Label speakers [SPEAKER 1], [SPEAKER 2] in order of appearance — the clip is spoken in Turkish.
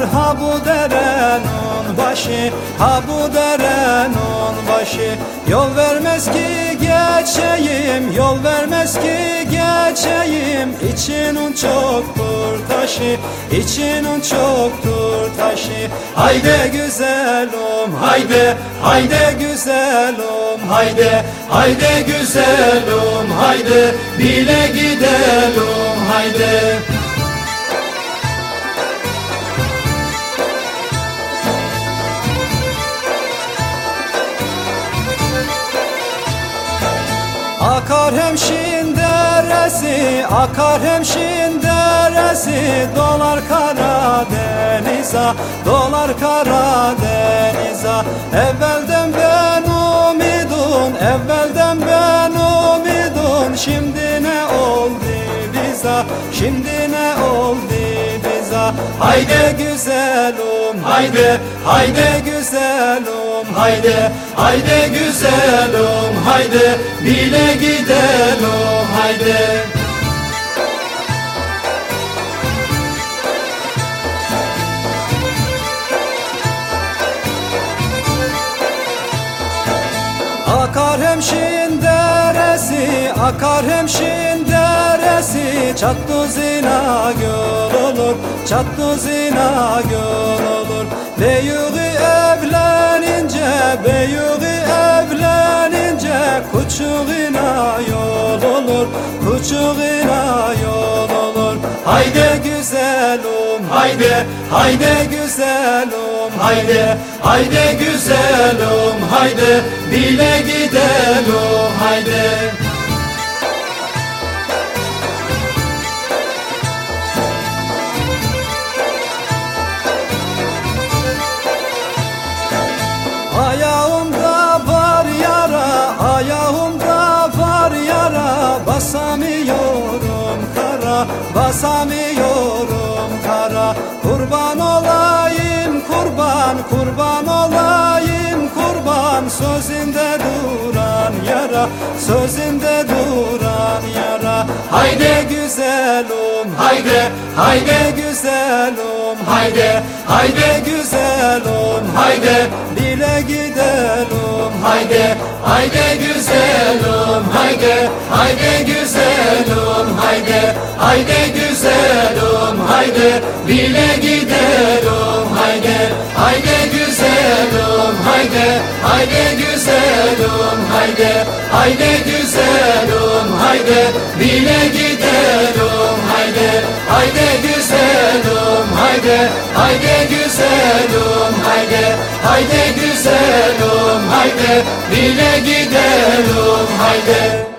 [SPEAKER 1] ha bu derenin başı Ha bu derenin başı. Yol vermez ki geçeyim Yol vermez ki geçeyim İçinin çoktur taşı İçinin çoktur taşı. Haydi güzelim haydi Haydi güzelim haydi Haydi güzelim haydi. Bile gidelim haydi Akar hemşin deresi, akar hemşin deresi Dolar Karadeniz'a, dolar Karadeniz'a Evvelden ben umidun, evvelden ben umidun. Şimdi ne oldu bize, şimdi ne oldu bize Haydi güzelim, haydi, haydi güzelim, haydi Haydi güzelim, haydi Bile gidelim, haydi. Akar hemşin deresi, akar hemşin deresi Çattı zina göl olur, çattı zina göl olur. Beyuğu evlenince, beyuğu evlenince Kuçuğuna yol olur, kuçuğuna yol olur. Haydi güzelim, haydi, haydi güzelim, haydi Haydi güzelim, haydi. Bile gidelim, haydi Basamıyorum kara, basamıyorum kara. Kurban olayım kurban, kurban olayım kurban. Sözünde duran yara, sözünde duran yara. Haydi güzelim, haydi, haydi güzelim, haydi. Haydi güzelim, haydi Bile gidelim, haydi Haydi güzelim, haydi Haydi güzelim, haydi Haydi güzelim, haydi Bile gidelim, haydi Haydi güzelim, haydi Haydi güzelim, haydi Haydi güzelim, haydi Bile gidelim, haydi Haydi haydi güzelim, haydi Haydi güzelim, haydi Bile gidelim, haydi